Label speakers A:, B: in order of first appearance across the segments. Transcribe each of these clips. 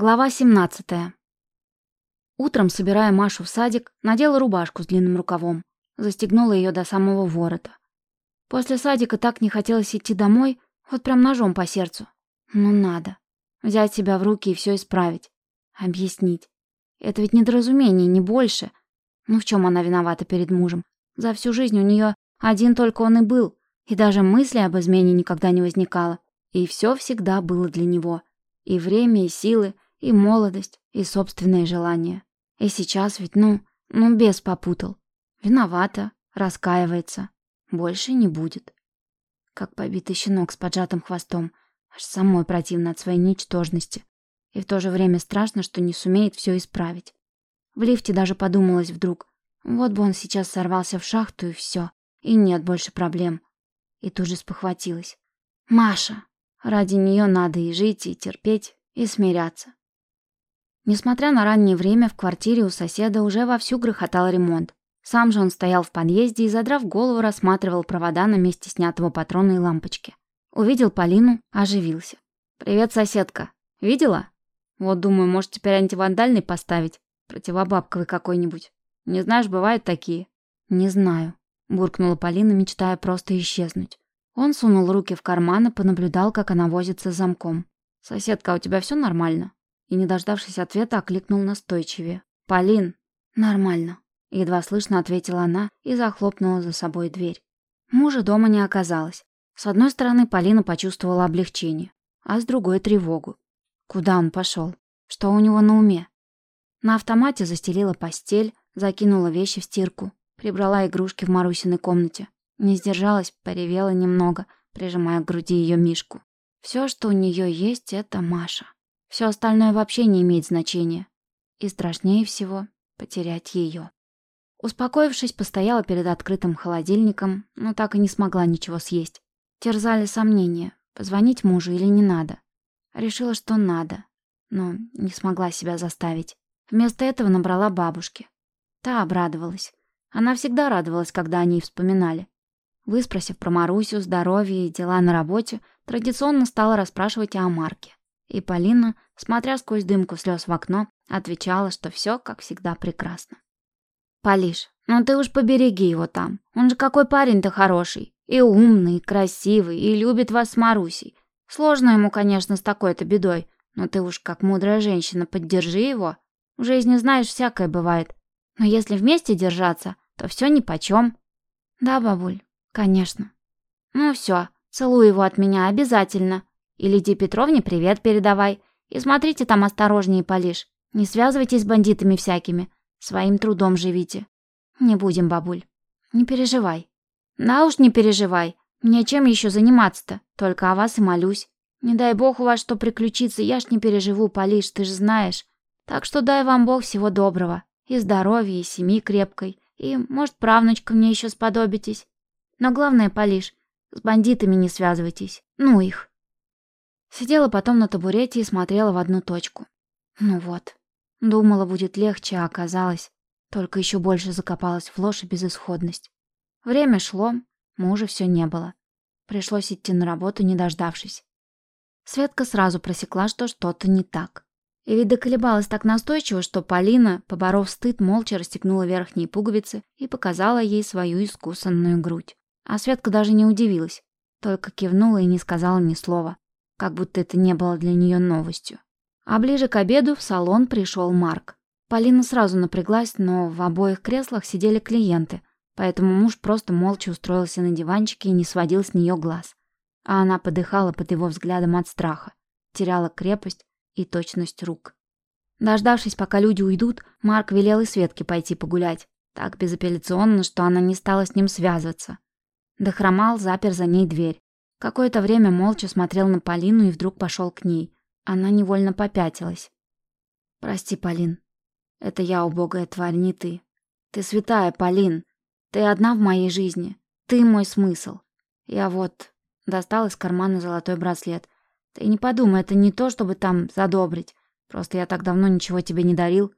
A: Глава 17. Утром, собирая Машу в садик, надела рубашку с длинным рукавом, застегнула ее до самого ворота. После садика так не хотелось идти домой, вот прям ножом по сердцу. Ну надо. Взять себя в руки и все исправить. Объяснить. Это ведь недоразумение, не больше. Ну в чем она виновата перед мужем? За всю жизнь у нее один только он и был, и даже мысли об измене никогда не возникало. И все всегда было для него. И время, и силы, и молодость, и собственные желания. И сейчас ведь, ну, ну, бес попутал. Виновата, раскаивается. Больше не будет. Как побитый щенок с поджатым хвостом. Аж самой противно от своей ничтожности. И в то же время страшно, что не сумеет все исправить. В лифте даже подумалось вдруг. Вот бы он сейчас сорвался в шахту и все. И нет больше проблем. И тут же спохватилась. Маша. Ради нее надо и жить, и терпеть, и смиряться. Несмотря на раннее время, в квартире у соседа уже вовсю грохотал ремонт. Сам же он стоял в подъезде и, задрав голову, рассматривал провода на месте снятого патрона и лампочки. Увидел Полину, оживился. «Привет, соседка. Видела? Вот, думаю, может, теперь антивандальный поставить? Противобабковый какой-нибудь. Не знаешь, бывают такие?» «Не знаю», — буркнула Полина, мечтая просто исчезнуть. Он сунул руки в карманы, понаблюдал, как она возится с замком. «Соседка, а у тебя все нормально?» И, не дождавшись ответа, окликнул настойчивее. «Полин!» «Нормально», — едва слышно ответила она и захлопнула за собой дверь. Мужа дома не оказалось. С одной стороны, Полина почувствовала облегчение, а с другой — тревогу. Куда он пошел? Что у него на уме? На автомате застелила постель, закинула вещи в стирку, прибрала игрушки в Марусиной комнате. Не сдержалась, поревела немного, прижимая к груди ее мишку. Все, что у нее есть, это Маша. Все остальное вообще не имеет значения. И страшнее всего — потерять ее. Успокоившись, постояла перед открытым холодильником, но так и не смогла ничего съесть. Терзали сомнения, позвонить мужу или не надо. Решила, что надо, но не смогла себя заставить. Вместо этого набрала бабушке. Та обрадовалась. Она всегда радовалась, когда о ней вспоминали. Выспросив про Марусю, здоровье и дела на работе, традиционно стала расспрашивать о Марке. И Полина, смотря сквозь дымку слез в окно, отвечала, что все, как всегда, прекрасно. «Полиш, ну ты уж побереги его там. Он же какой парень-то хороший. И умный, и красивый, и любит вас с Марусей. Сложно ему, конечно, с такой-то бедой, но ты уж как мудрая женщина поддержи его. В жизни, знаешь, всякое бывает. Но если вместе держаться, то все нипочем». «Да, бабуль, конечно». «Ну все, целуй его от меня обязательно. И Лидии Петровне привет передавай. И смотрите там осторожнее, Полиш. Не связывайтесь с бандитами всякими. Своим трудом живите. Не будем, бабуль. Не переживай. Да уж не переживай. Мне чем еще заниматься-то? Только о вас и молюсь. Не дай бог у вас что приключится, я ж не переживу, Полиш, ты ж знаешь. Так что дай вам бог всего доброго. И здоровья, и семьи крепкой. И, может, правнучка мне еще сподобитесь. Но главное, Полиш, с бандитами не связывайтесь. Ну их. Сидела потом на табурете и смотрела в одну точку. Ну вот. Думала, будет легче, а оказалось. Только еще больше закопалась в ложь и безысходность. Время шло, мужа все не было. Пришлось идти на работу, не дождавшись. Светка сразу просекла, что что-то не так. И ведь доколебалась так настойчиво, что Полина, поборов стыд, молча расстегнула верхние пуговицы и показала ей свою искусанную грудь. А Светка даже не удивилась, только кивнула и не сказала ни слова как будто это не было для нее новостью. А ближе к обеду в салон пришел Марк. Полина сразу напряглась, но в обоих креслах сидели клиенты, поэтому муж просто молча устроился на диванчике и не сводил с нее глаз. А она подыхала под его взглядом от страха, теряла крепость и точность рук. Дождавшись, пока люди уйдут, Марк велел и Светке пойти погулять, так безапелляционно, что она не стала с ним связываться. Дохромал, запер за ней дверь. Какое-то время молча смотрел на Полину и вдруг пошел к ней. Она невольно попятилась. «Прости, Полин. Это я, убогая тварь, не ты. Ты святая, Полин. Ты одна в моей жизни. Ты мой смысл. Я вот...» Достал из кармана золотой браслет. «Ты не подумай, это не то, чтобы там задобрить. Просто я так давно ничего тебе не дарил».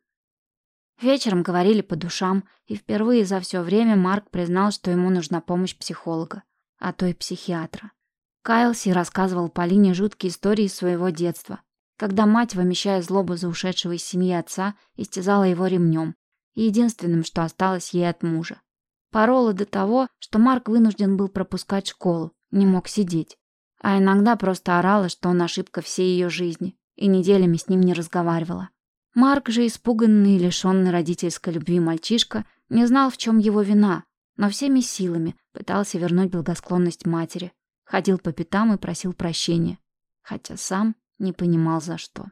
A: Вечером говорили по душам, и впервые за все время Марк признал, что ему нужна помощь психолога, а то и психиатра. Каялся и рассказывал Полине жуткие истории своего детства. когда мать, вымещая злобу за ушедшего из семьи отца, истязала его ремнем, единственным, что осталось ей от мужа. Порола до того, что Марк вынужден был пропускать школу, не мог сидеть. А иногда просто орала, что он ошибка всей ее жизни, и неделями с ним не разговаривала. Марк же, испуганный и лишенный родительской любви мальчишка, не знал, в чем его вина, но всеми силами пытался вернуть благосклонность матери, ходил по пятам и просил прощения, хотя сам не понимал за что.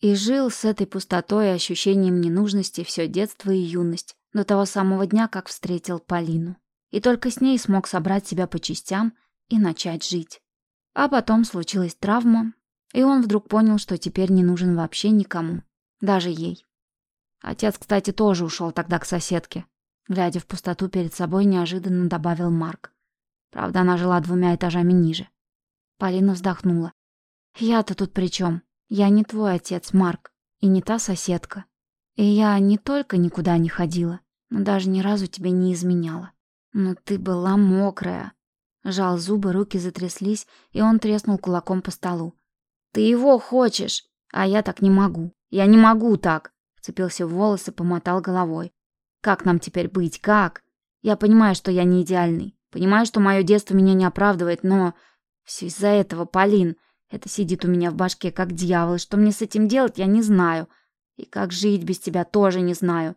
A: И жил с этой пустотой и ощущением ненужности все детство и юность, до того самого дня, как встретил Полину. И только с ней смог собрать себя по частям и начать жить. А потом случилась травма, и он вдруг понял, что теперь не нужен вообще никому, даже ей. Отец, кстати, тоже ушел тогда к соседке. Глядя в пустоту перед собой, неожиданно добавил Марк. Правда, она жила двумя этажами ниже. Полина вздохнула. «Я-то тут при чем? Я не твой отец, Марк, и не та соседка. И я не только никуда не ходила, но даже ни разу тебе не изменяла. Но ты была мокрая». Жал зубы, руки затряслись, и он треснул кулаком по столу. «Ты его хочешь, а я так не могу. Я не могу так!» Вцепился в волосы, помотал головой. «Как нам теперь быть? Как? Я понимаю, что я не идеальный. Понимаю, что мое детство меня не оправдывает, но... Все из-за этого, Полин. Это сидит у меня в башке как дьявол, и что мне с этим делать, я не знаю. И как жить без тебя, тоже не знаю.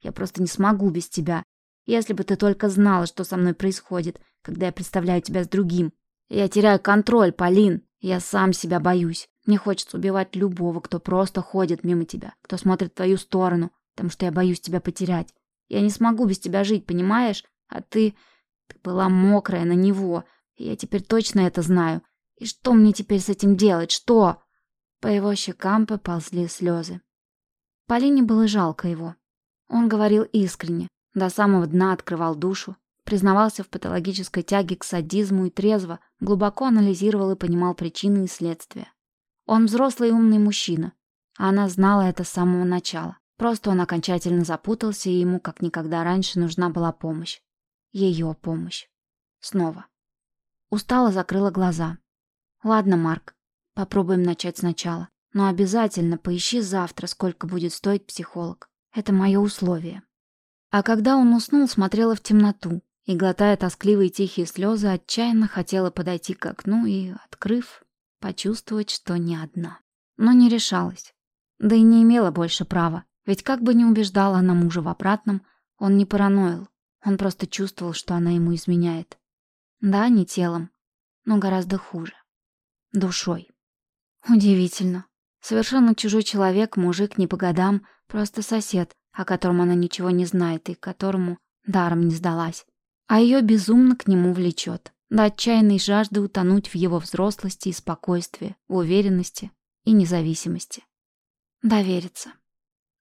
A: Я просто не смогу без тебя. Если бы ты только знала, что со мной происходит, когда я представляю тебя с другим. Я теряю контроль, Полин. Я сам себя боюсь. Мне хочется убивать любого, кто просто ходит мимо тебя, кто смотрит в твою сторону, потому что я боюсь тебя потерять. Я не смогу без тебя жить, понимаешь? А ты... Ты была мокрая на него, я теперь точно это знаю. И что мне теперь с этим делать? Что?» По его щекам поползли слезы. Полине было жалко его. Он говорил искренне, до самого дна открывал душу, признавался в патологической тяге к садизму и трезво, глубоко анализировал и понимал причины и следствия. Он взрослый и умный мужчина, а она знала это с самого начала. Просто он окончательно запутался, и ему как никогда раньше нужна была помощь. Ее помощь. Снова. Устала закрыла глаза. Ладно, Марк, попробуем начать сначала. Но обязательно поищи завтра, сколько будет стоить психолог. Это мое условие. А когда он уснул, смотрела в темноту и, глотая тоскливые тихие слезы, отчаянно хотела подойти к окну и, открыв, почувствовать, что не одна. Но не решалась. Да и не имела больше права, ведь как бы ни убеждала она мужа в обратном, он не параноил. Он просто чувствовал, что она ему изменяет. Да, не телом, но гораздо хуже. Душой. Удивительно. Совершенно чужой человек, мужик не по годам, просто сосед, о котором она ничего не знает и которому даром не сдалась. А ее безумно к нему влечет. До отчаянной жажды утонуть в его взрослости и спокойствии, уверенности и независимости. Довериться.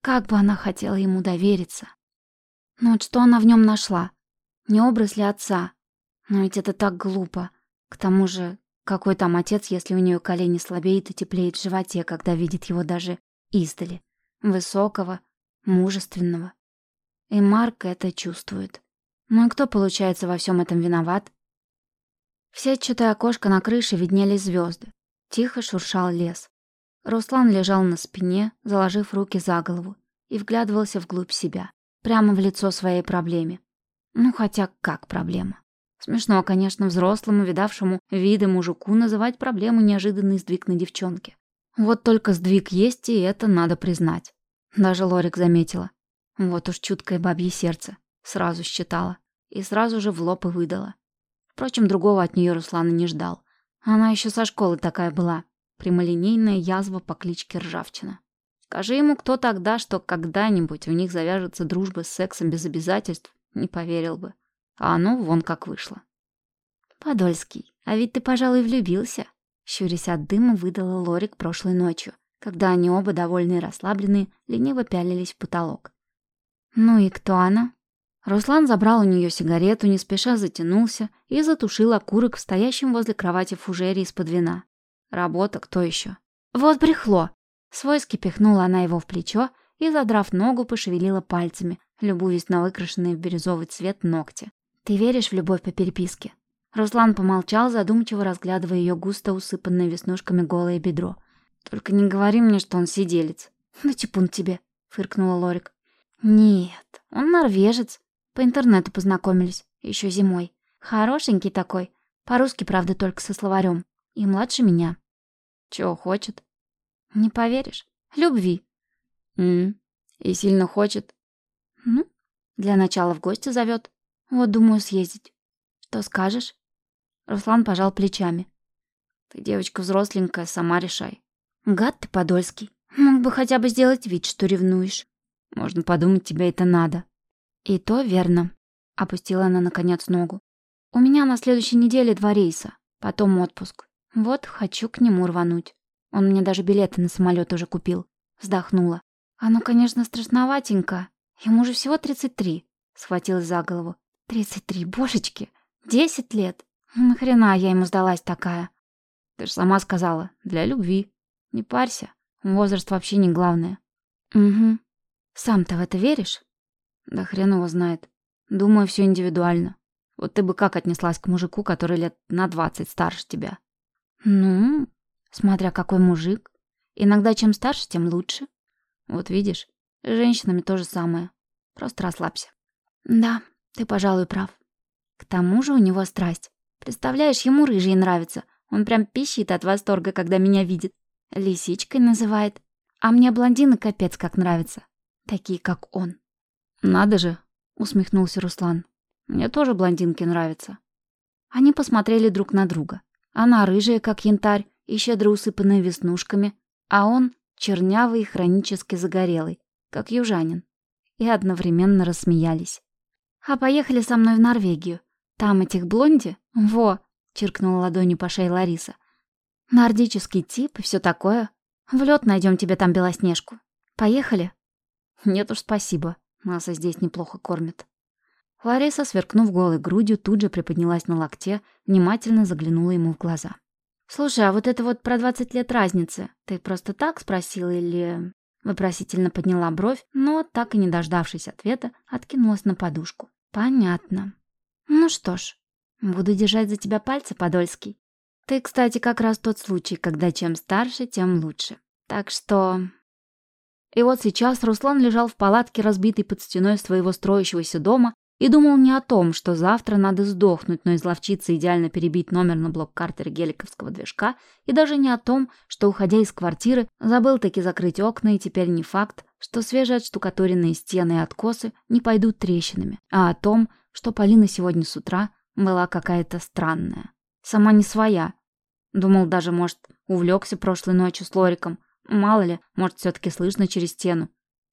A: Как бы она хотела ему довериться. Но вот что она в нем нашла? Не образ ли отца? Но ведь это так глупо. К тому же, какой там отец, если у нее колени слабеют и теплеет в животе, когда видит его даже издали? Высокого, мужественного. И Марк это чувствует. Ну и кто, получается, во всем этом виноват? В сетчатое окошко на крыше виднелись звезды. Тихо шуршал лес. Руслан лежал на спине, заложив руки за голову, и вглядывался вглубь себя. Прямо в лицо своей проблеме. Ну, хотя как проблема? Смешно, конечно, взрослому, видавшему виды мужику называть проблему неожиданный сдвиг на девчонке. Вот только сдвиг есть, и это надо признать. Даже Лорик заметила. Вот уж чуткое бабье сердце. Сразу считала. И сразу же в лоб и выдала. Впрочем, другого от нее Руслана не ждал. Она еще со школы такая была. Прямолинейная язва по кличке Ржавчина. Скажи ему кто тогда, что когда-нибудь у них завяжется дружба с сексом без обязательств, не поверил бы. А оно вон как вышло. «Подольский, а ведь ты, пожалуй, влюбился», — щурясь от дыма, выдала Лорик прошлой ночью, когда они оба, довольные и расслабленные, лениво пялились в потолок. «Ну и кто она?» Руслан забрал у нее сигарету, не спеша затянулся и затушил окурок в стоящем возле кровати фужере из-под вина. Работа, кто еще? «Вот брехло!» Свойски пихнула она его в плечо и, задрав ногу, пошевелила пальцами, любуясь на выкрашенные в бирюзовый цвет ногти. «Ты веришь в любовь по переписке?» Руслан помолчал, задумчиво разглядывая ее густо усыпанное веснушками голое бедро. Только не говори мне, что он сиделец. Да типун тебе, фыркнула Лорик. Нет, он норвежец. По интернету познакомились, еще зимой. Хорошенький такой. По-русски, правда, только со словарем. И младше меня. Чего хочет? Не поверишь. Любви. М И сильно хочет? Ну, для начала в гости зовет. Вот думаю съездить. Что скажешь? Руслан пожал плечами. Ты девочка взросленькая, сама решай. Гад ты, Подольский. Мог бы хотя бы сделать вид, что ревнуешь. Можно подумать, тебе это надо. И то верно. Опустила она, наконец, ногу. У меня на следующей неделе два рейса, потом отпуск. Вот хочу к нему рвануть. Он мне даже билеты на самолет уже купил. Вздохнула. Оно, конечно, страшноватенько. Ему же всего 33. Схватилась за голову. 33, божечки. 10 лет. Нахрена я ему сдалась такая? Ты же сама сказала, для любви. Не парься, возраст вообще не главное. Угу. Сам-то в это веришь? Да хрен его знает. Думаю, все индивидуально. Вот ты бы как отнеслась к мужику, который лет на двадцать старше тебя? Ну, смотря какой мужик. Иногда чем старше, тем лучше. Вот видишь, с женщинами то же самое. Просто расслабься. Да, ты, пожалуй, прав. К тому же у него страсть. Представляешь, ему рыжий нравится. Он прям пищит от восторга, когда меня видит. Лисичкой называет. А мне блондины капец как нравятся. Такие, как он. Надо же, усмехнулся Руслан. Мне тоже блондинки нравятся. Они посмотрели друг на друга. Она рыжая, как янтарь, и щедро усыпанная веснушками, а он чернявый и хронически загорелый, как южанин. И одновременно рассмеялись. «А поехали со мной в Норвегию. Там этих блонди? Во!» — чиркнула ладонью по шее Лариса. «Нордический тип и все такое. В лед найдем тебе там Белоснежку. Поехали?» «Нет уж, спасибо. Нас и здесь неплохо кормят». Лариса, сверкнув голой грудью, тут же приподнялась на локте, внимательно заглянула ему в глаза. «Слушай, а вот это вот про двадцать лет разницы, ты просто так спросила или...» Вопросительно подняла бровь, но, так и не дождавшись ответа, откинулась на подушку. «Понятно. Ну что ж, буду держать за тебя пальцы, Подольский. Ты, кстати, как раз тот случай, когда чем старше, тем лучше. Так что...» И вот сейчас Руслан лежал в палатке, разбитой под стеной своего строящегося дома, и думал не о том, что завтра надо сдохнуть, но изловчиться идеально перебить номер на блок-картере геликовского движка, и даже не о том, что, уходя из квартиры, забыл таки закрыть окна, и теперь не факт, что свежие отштукатуренные стены и откосы не пойдут трещинами, а о том, что Полина сегодня с утра была какая-то странная. Сама не своя. Думал даже, может, увлекся прошлой ночью с Лориком. Мало ли, может, все таки слышно через стену.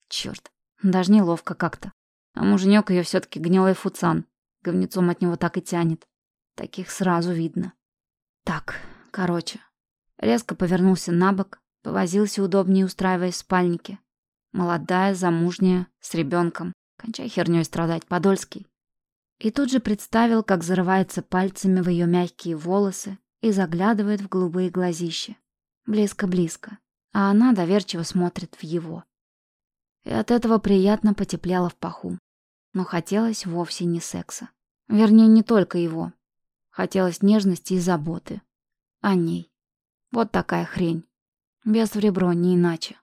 A: Черт, даже неловко как-то. А муженек ее все-таки гнилой фуцан. Говнецом от него так и тянет. Таких сразу видно. Так, короче. Резко повернулся на бок, повозился удобнее, устраиваясь в спальнике. Молодая, замужняя, с ребенком. Кончай херней страдать, Подольский. И тут же представил, как зарывается пальцами в ее мягкие волосы и заглядывает в голубые глазища. Близко-близко. А она доверчиво смотрит в его и от этого приятно потепляло в паху. Но хотелось вовсе не секса. Вернее, не только его. Хотелось нежности и заботы. О ней. Вот такая хрень. Без в ребро, не иначе.